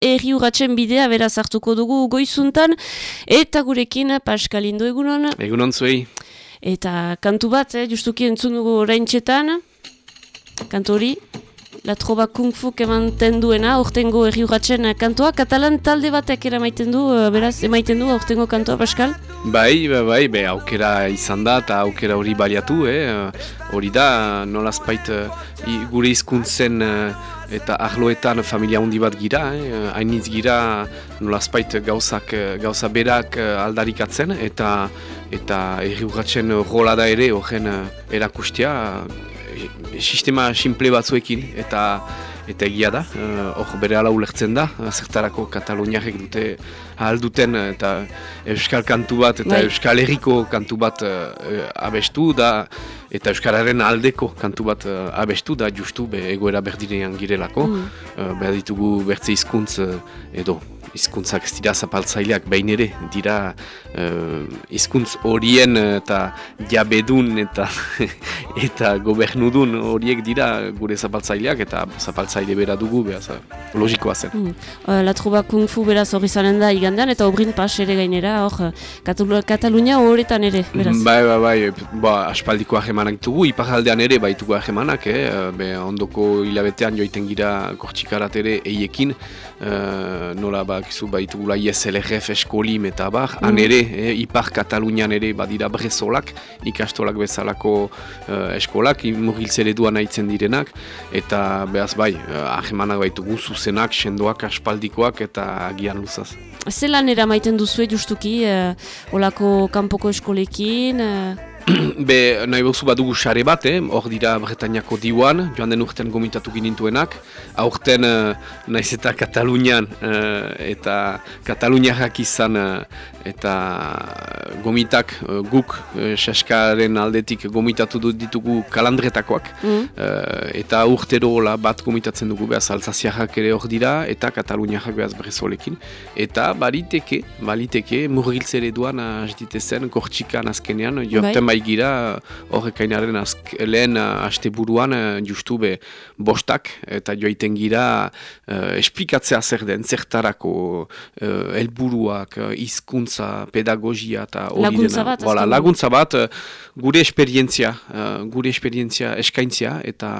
erri urratzen bidea beraz hartuko dugu goizuntan, eta gurekin Paskalindo egunon. Egunon zuei. Eta kantu bat, eh, justuki entzun dugu orain txetan, kantu hori, La Troba Kung Fu kemanten duena, ortengo erri urratzen kantua. Katalan talde batek eramaiten du, eh, beraz, emaiten du ortengo kantua, Paskal? Bai, bai, bai, be, aukera izan da eta aukera hori baliatu, eh? hori da, nolazpait gure hizkuntzen eta arloetan familia handi bat gira, eh? hainitz gira nolazpait gauzak, gauza berak aldarikatzen eta eta erri urratzen rola da ere, horren erakustia, sistema simple batzuekin eta eta egia da, hor bere ala ulertzen da, zertarako Kataluniarek dute ahal duten eta Euskal kantu bat eta bai. Euskal Herriko kantu bat uh, abestu da eta Euskararen aldeko kantu bat uh, abestu da justu be, egoera berdinean girelako, mm. uh, behar ditugu bertze hizkuntz edo hizkuntzak ez dira zapaltzaileak behin ere dira uh, hizkuntz horien eta jabedun eta eta gobernudun horiek dira gure zapaltzaileak eta zapaltzaile bera dugu behaz logikoa zen. Mm. Uh, la truba kung fu beraz hori zanen da igandean eta obrin pas ere gainera hor Katalunia horretan ere beraz. Bai, bai, bai, ba, aspaldiko ahemanak ditugu, iparaldean ere baitugu ahemanak, eh? Be, ondoko hilabetean joiten gira kortxikarat ere eiekin, uh, nola ba, kizu baitugula ISLRF eskolim eta bar, mm. han ere, eh, ipar Katalunian ere badira brezolak, ikastolak bezalako uh, eskolak, mugiltzele duan aitzen direnak, eta behaz bai, uh, ahemanak baitugu zuzenak, sendoak, aspaldikoak eta agian luzaz. Zelan eramaiten duzu justuki, uh, olako kanpoko eskolekin, uh... Be, nahi bozu badugu xare bat, eh? hor dira Bretañako diuan, joan den urtean gomitatu ginintuenak, aurten uh, naiz eta Katalunian, uh, eta Kataluniak izan, uh, eta gomitak uh, guk uh, saskaren aldetik gomitatu ditugu kalandretakoak, mm. eta urtero bat gomitatzen dugu behaz alzaziakak ere hor dira, eta Kataluniak behaz brezolekin, eta baliteke, baliteke, murgiltzere duan, uh, zen, kortxikan azkenean, jorten bai gira horrekainaren lehen uh, aste buruan uh, justu be bostak eta joaiten gira uh, esplikatzea zer den zertarako uh, elburuak, uh, izkuntza, pedagogia eta hori laguntza bat, voilà, laguntza bat gure esperientzia uh, gure esperientzia eskaintzia eta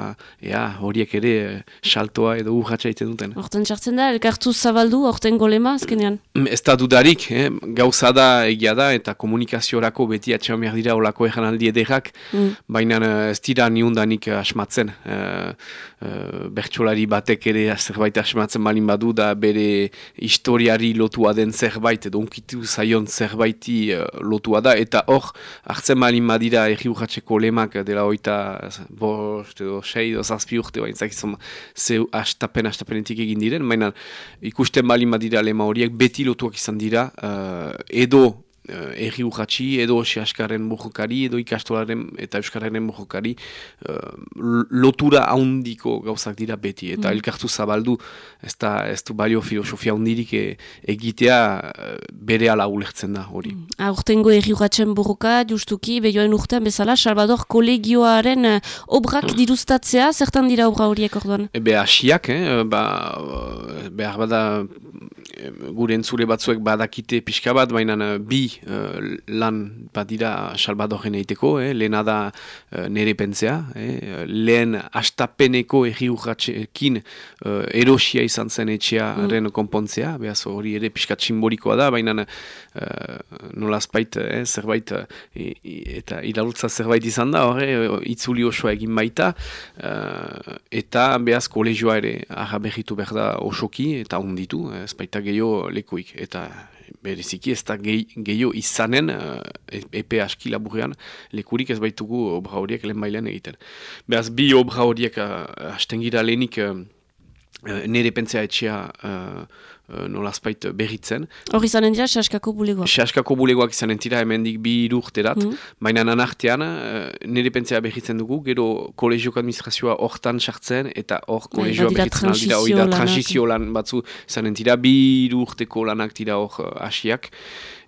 ja, horiek ere saltoa edo urratxa iten duten. Horten txartzen da, elkartu zabaldu, horten golema azkenean? Mm, ez da dudarik, eh? gauza da egia da eta komunikaziorako beti atxean behar dira olako egan aldi ederrak, mm. baina uh, ez dira niundanik uh, asmatzen. Uh, uh, bertsolari batek ere zerbait asmatzen balin badu da bere historiari lotua den zerbait, edo unkitu zaion zerbaiti uh, lotua da, eta hor, hartzen balin badira erri urratxeko lemak dela oita bost edo sei edo zazpi urte, baina zakizom zeu astapen astapenetik egin diren, baina ikusten balin badira lema horiek beti lotuak izan dira, edo erri urratxi edo sehaskaren mojokari edo ikastolaren eta euskararen mojokari uh, lotura haundiko gauzak dira beti eta mm. elkartu zabaldu ez, da, ez du balio filosofia hundirik e, egitea uh, bere ala ulertzen da hori. Mm. Aurtengo erri urratxen borroka justuki behioen urtean bezala Salvador kolegioaren uh, obrak mm. diruztatzea zertan dira obra horiek orduan? Ebe asiak, eh, ba, behar bada gure entzure batzuek badakite pixka bat, baina bi uh, lan badira salbadoren eiteko, eh? lehena da uh, nere pentzea, eh? lehen astapeneko erri urratxekin uh, erosia izan zen etxearen mm. konpontzea, behaz hori ere pixkat simbolikoa da, baina uh, nolazpait eh? zerbait eta iralutza zerbait izan da, hori itzuli osoa egin baita, uh, eta behaz kolegioa ere ahaberritu behar da osoki eta onditu, ez baita gehiago lekuik, eta bereziki ez da gehiago izanen uh, epe aski laburrean lekurik ez baitugu obra horiek lehen bailean egiten. Beraz, bi obra horiek uh, hastengira lehenik uh, nire pentsea etxea uh, nolazpait berritzen. Hor izanen dira, Saskako bulegoak? Saskako bulegoak izanen dira, hemendik bi irurterat, mm baina nanartean uh, nire pentsea berritzen dugu, gero kolegiok administrazioa hortan sartzen, eta hor bai, kolegioa berritzen aldira, hori da transizio lan batzu izanen dira, bi irurteko lanak dira hor uh, asiak,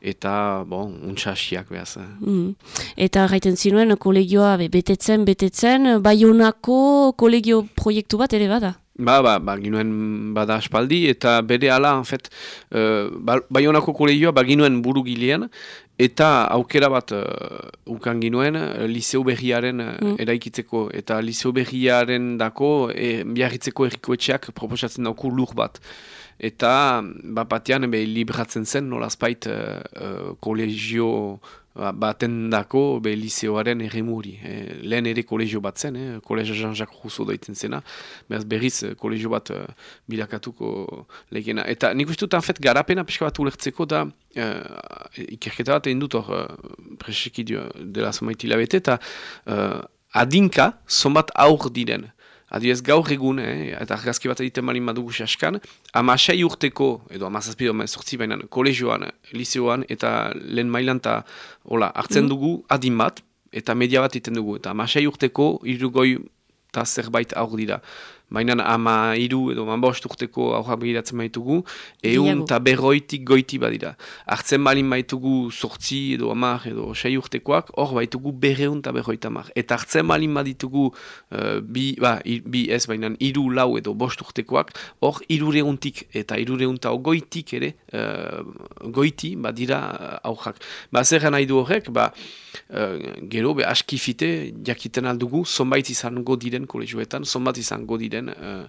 eta, bon, untsa asiak behaz. Mm. Eta gaiten zinuen kolegioa betetzen, betetzen, baionako kolegio proiektu bat ere bada? Ba, ba, ba, ginuen bada aspaldi, eta bere ala, en fet, uh, ba, Bayonako kolegioa, ba, ginuen buru gilean, eta aukera bat uh, ukan ginuen, uh, Berriaren uh, eraikitzeko, eta Liceo Berriaren dako, e, biarritzeko errikoetxeak proposatzen dauku lur bat. Eta, bat batean, be, libratzen zen, nolazpait, uh, uh, kolegio, Ba, baten dako be liceoaren erremuri. E, lehen ere kolegio bat zen, eh? kolegio Jean-Jacques Rousseau daiten zena, behaz berriz eh, kolegio bat uh, bilakatuko legena. Eta nik uste dut anfet garapena pixka bat ulertzeko da uh, ikerketa bat egin dut hor uh, preseki dela somaiti labete eta uh, adinka zonbat aur diren. Adibidez gaur egun, eh, eta argazki bat egiten malin badugu saskan, amasei urteko, edo amazazpi ama sortzi bainan, kolegioan, liceoan, eta lehen mailan eta hartzen mm. dugu adin bat, eta media bat egiten dugu. Eta amasei urteko, irugoi eta zerbait aur dira. Baina ama iru edo manbost urteko aurra begiratzen baitugu, egun eta berroitik goiti badira. Artzen balin baitugu sortzi edo amar edo sei urtekoak, hor baitugu berreun eta berroita amar. Eta artzen balin baditugu uh, bi, ba, bi ez baina iru lau edo bost urtekoak, hor irureuntik eta irureunta goitik ere, uh, goiti badira uh, aurrak. Ba zer nahi du horrek, ba, uh, gero be askifite jakiten aldugu, zonbait izango diren kolegioetan, zonbat izango diren uh,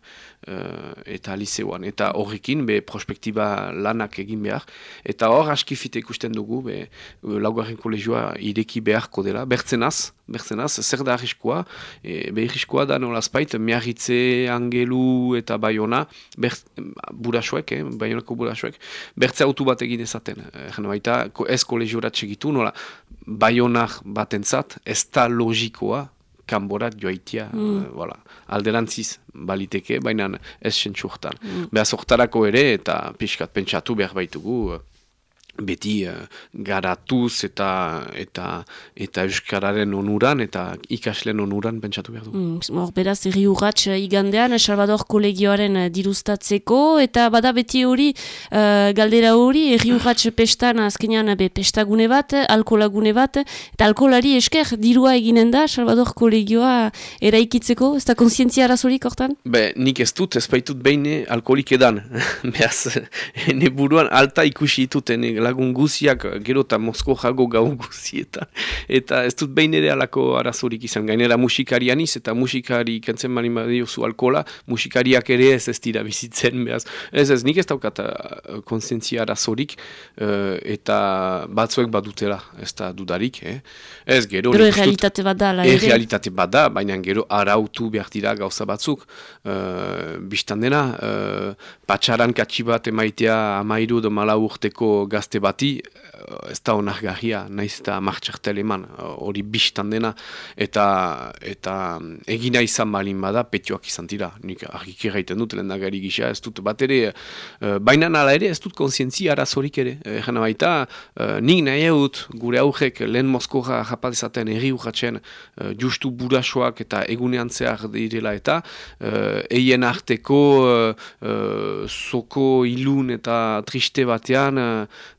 eta liceoan. Eta horrekin, be, prospektiba lanak egin behar. Eta hor, askifite ikusten dugu, be, laugarren kolegioa ireki beharko dela. Bertzenaz, bertzenaz, zer da arriskoa, e, be arriskoa da nolazpait, miarritze, angelu eta baiona, ber, burasoek, eh, baionako burasoek, bertze autu bat egin ezaten. E, baita, ez kolegiorat segitu, nola, baionak batentzat, ez da logikoa, kanborat joaitia, mm. uh, alderantziz baliteke, baina ez sentsurtan. Mm. Beha ere, eta pixkat pentsatu behar baitugu, beti uh, garatuz eta eta eta euskararen onuran eta ikasleen onuran pentsatu behar du. Mm, hor beraz erri urratx uh, igandean Salvador kolegioaren dirustatzeko eta bada beti hori uh, galdera hori erri urratx pestan azkenean be pestagune bat, alkolagune bat eta alkolari esker dirua eginen da Salvador kolegioa eraikitzeko, ez da konsientzia arazorik hortan? Be, nik ez dut, ez baitut behin alkolik edan. Beaz, ne buruan alta ikusi dituten lagun guziak gero eta Mosko jago gau guzietan. Eta ez dut behin ere alako arazorik izan. Gainera musikarian iz eta musikari kentzen mani badiozu alkola, musikariak ere ez ez dira bizitzen behaz. Ez ez nik ez daukat uh, konsentzia arazorik uh, eta batzuek badutela ez da dudarik. Eh? Ez gero... Gero realitate bat da. E realitate bat da, baina gero arautu behar dira gauza batzuk. Uh, Bistan dena, uh, patxaran katxibat emaitea amairu do malau urteko gazte gazte bati eh, ez da honak gahia, nahiz eta martxartel eman, hori biztan dena, eta eta egina izan balin bada, petioak izan dira. Nik argik erraiten dut, lehen gari gisa, ez dut bat ere, uh, baina nala ere, ez dut konsientzia arazorik ere. Egan baita, nik nahi egut, gure aurrek lehen mozkoja japadezaten erri urratzen, justu burasoak eta egunean zehar direla eta, eien arteko soko ilun eta triste batean,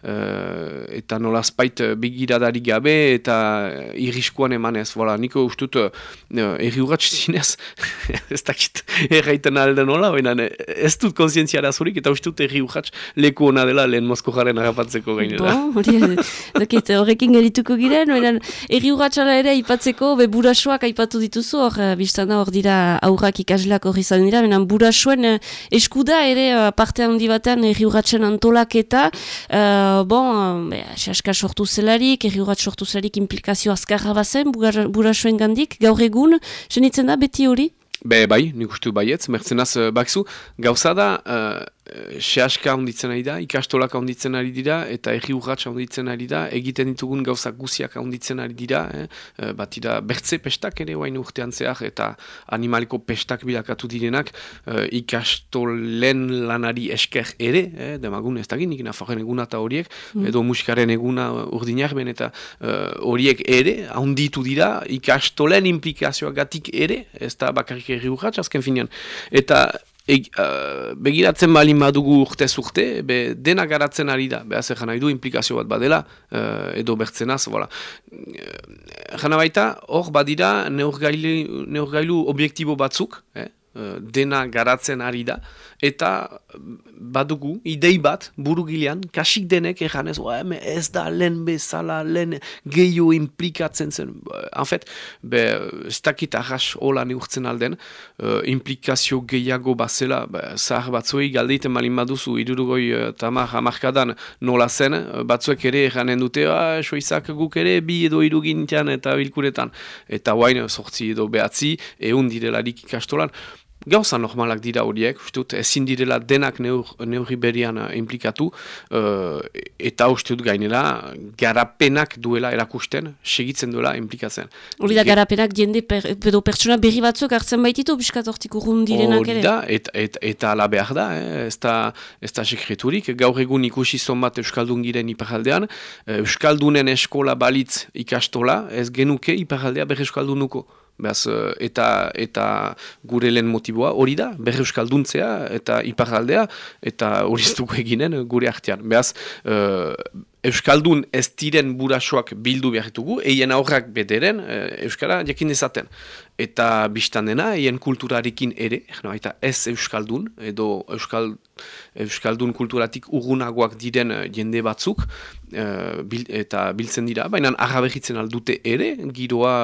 uh, eta nolazpait eh, begiradari gabe eta uh, irriskoan emanez. Voilà, niko ustut uh, erri urratx zinez, ez dakit erraiten alde nola, baina ez dut konsientzia arazurik eta ustut erri urratx leku hona dela lehen mozko jaren agapatzeko gainera. dakit, horrekin gelituko giren, baina erri urratxala ere ipatzeko, be burasoak aipatu dituzu, hor, biztana hor dira aurrak ikasleak hori zan dira, baina burasoen eskuda ere parte handi batean erri urratxen antolaketa, uh, bon, xaska sortu zelarik, erri sortu zelarik implikazio azkarra bazen, burasoen gandik, gaur egun, zenitzen da beti hori? Be, bai, nik ustu baietz, mertzenaz, uh, bakzu, gauza da, uh, sehaska handitzen ari da, ikastolak handitzen ari dira, eta erri urratxa handitzen ari da, egiten ditugun gauza guziak handitzen ari dira, eh? eh bat dira bertze pestak ere, guain urtean zehar, eta animaliko pestak bilakatu direnak, eh, ikastolen lanari esker ere, eh? demagun ez dagin, ikina forren eguna eta horiek, mm. edo musikaren eguna urdinak ben, eta eh, horiek ere, handitu dira, ikastolen implikazioa gatik ere, ez da bakarrik erri urratxa, azken finean, eta E, uh, begiratzen balin badugu urte urte, be, dena garatzen ari da, behaz egan nahi du implikazio bat badela, uh, edo bertzenaz, voilà. Uh, baita, hor badira neurgailu, neurgailu objektibo batzuk, eh? dena garatzen ari da, eta badugu, idei bat, burugilean, kasik denek eganez, ez da lehen bezala, lehen gehiago implikatzen zen. En fet, be, ez dakit arras hola neurtzen alden, uh, implikazio gehiago bazela, be, zahar batzuei galdeiten malin baduzu, idurugoi uh, tamar hamarkadan nola zen, batzuek ere eganen dute, ah, soizak guk ere bi edo irugintian eta bilkuretan. Eta guain, sortzi edo behatzi, egun direlarik ikastolan, gauza normalak dira horiek, ustut, ezin direla denak neurri berian uh, implikatu, uh, eta ustut gainera, garapenak duela erakusten, segitzen duela implikatzen. Hori da, garapenak jende per, edo pertsona berri batzuk hartzen baititu, biskat hortik urrun direnak ere? Hori da, eta et, et, ala behar da, eh? ez da, ez da sekreturik, gaur egun ikusi zonbat Euskaldun giren iparaldean, Euskaldunen eskola balitz ikastola, ez genuke iparaldea berre Euskaldunuko. Beaz, eh, eta, eta gure lehen motiboa hori da, berre euskalduntzea eta iparaldea eta hori eginen gure artean. Beaz, uh, Euskaldun ez diren burasoak bildu behar ditugu, eien aurrak bederen e, Euskara jakin dezaten. Eta biztan dena, eien kulturarekin ere, no, eta ez Euskaldun, edo Euskal, Euskaldun kulturatik urgunagoak diren eh, jende batzuk, e, eta biltzen dira, baina agabehitzen aldute ere, giroa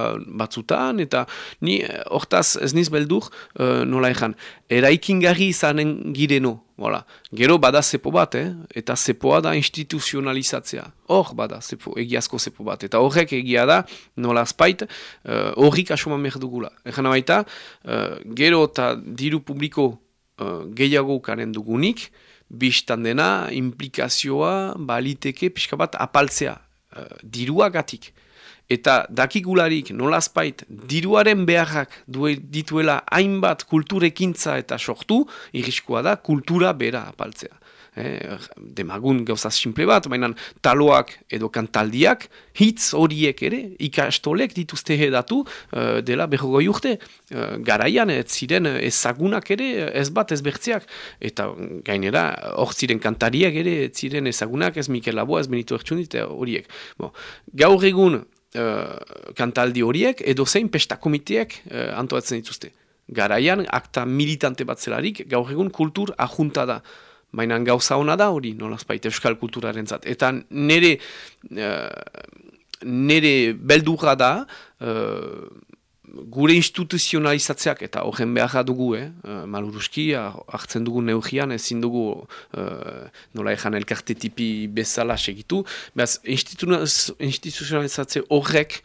batzutan, eta ni hortaz ez niz beldur, e, nola ezan, eraikin gari izanen gireno, Voilà. Gero bada zepo bat, eh? eta zepoa da instituzionalizatzea. Hor bada zepo, egiazko zepo bat. Eta horrek egia da, nola azpait, uh, horrik asuman behar dugula. Egan baita, uh, gero eta diru publiko uh, gehiago karen dugunik, biztan dena implikazioa baliteke pixka bat apaltzea. Uh, dirua gatik eta dakikularik nolazpait diruaren beharrak dituela hainbat kulturekintza eta sortu, iriskoa da kultura bera apaltzea. Eh, demagun gauzaz simple bat, baina taloak edo kantaldiak, hitz horiek ere, ikastolek dituzte hedatu uh, dela behogoi urte. Uh, garaian ez ziren ezagunak ere ez bat ez. Eta gainera, hor ziren kantariak ere ez ziren ezagunak ez Mikel Laboa, ez Benito Ertsunit horiek. Bon. Gaur egun uh, kantaldi horiek edo zein pesta komiteak uh, antoatzen dituzte. Garaian, akta militante bat zelarik, gaur egun kultur ajunta da. Baina gauza hona da hori, nolazpait, euskal kulturaren zat. Eta nire, uh, nire beldurra da, gure instituzionalizatzeak eta horren behar dugu, eh? Uh, maluruski, hartzen dugu neugian, ezin dugu uh, nola ezan elkarte tipi bezala segitu. Beaz, instituzionalizatze horrek uh,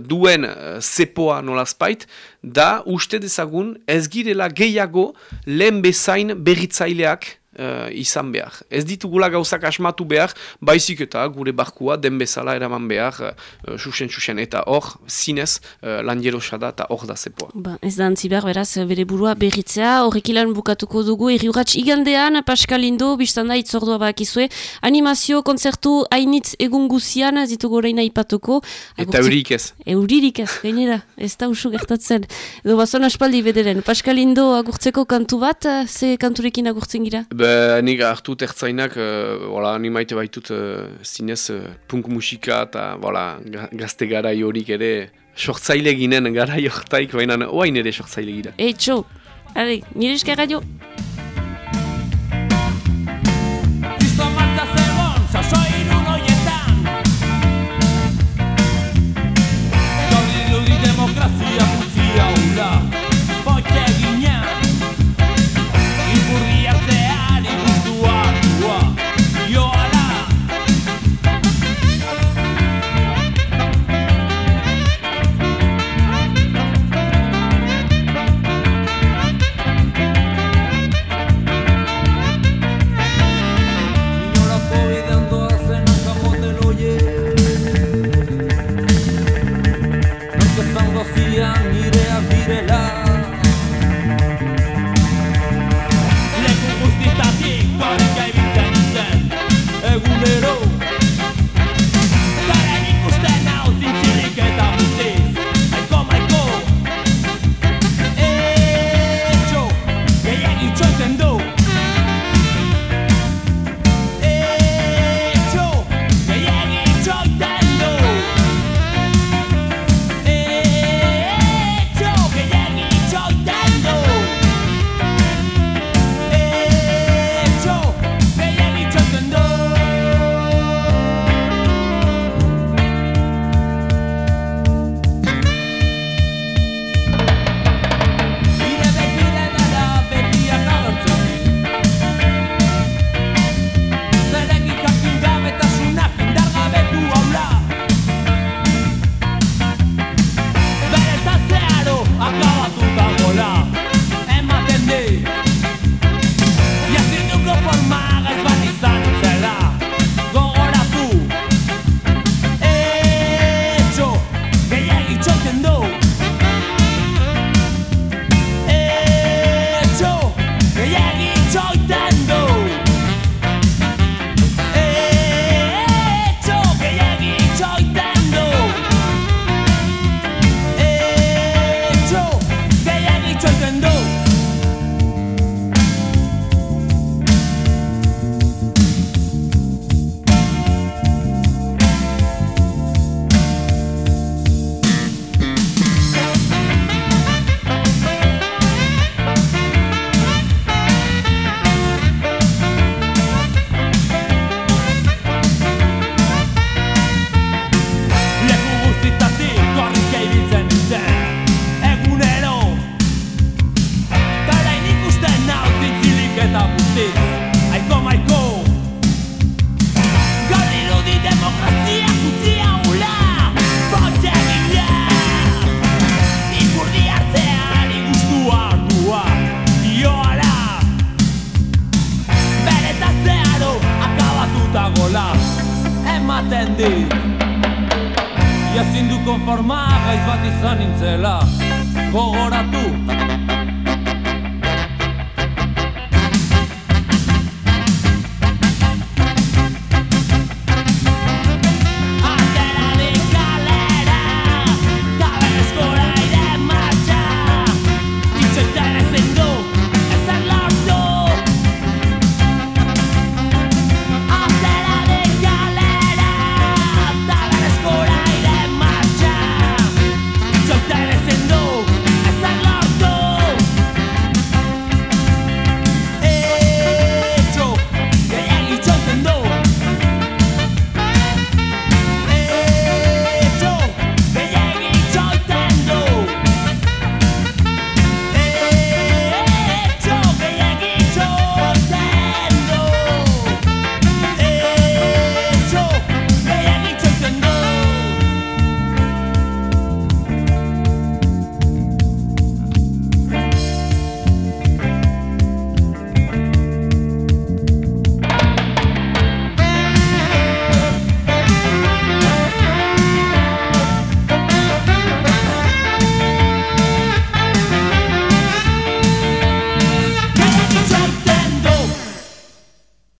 duen uh, zepoa nola spait, da uste dezagun ez girela gehiago lehen bezain berritzaileak uh, izan behar. Ez ditugula gauzak asmatu behar, baizik eta gure barkua den bezala eraman behar, uh, susen, susen, eta hor, zinez, uh, lan da eta hor da zepoa. Ba, ez da antzi behar, beraz, bere burua berritzea, horrek ilan bukatuko dugu, erri igandean, Pascal Indo, biztan da, itzordua bakizue, animazio, konzertu, hainitz egun guzian, ditugu horreina ipatuko. Eta euririk ez. Euririk ez, gainera, ez da usu gertatzen. Edo bazon aspaldi bederen, Pascal Indo agurtzeko kantu bat, ze kanturekin agurtzen gira? Be, nik hartu tertzainak, uh, ni maite baitut uh, zinez uh, punk musika eta gazte gara horik ere sortzaile ginen gara jortaik, baina oain ere sortzaile gira. Eitxo, nire eskara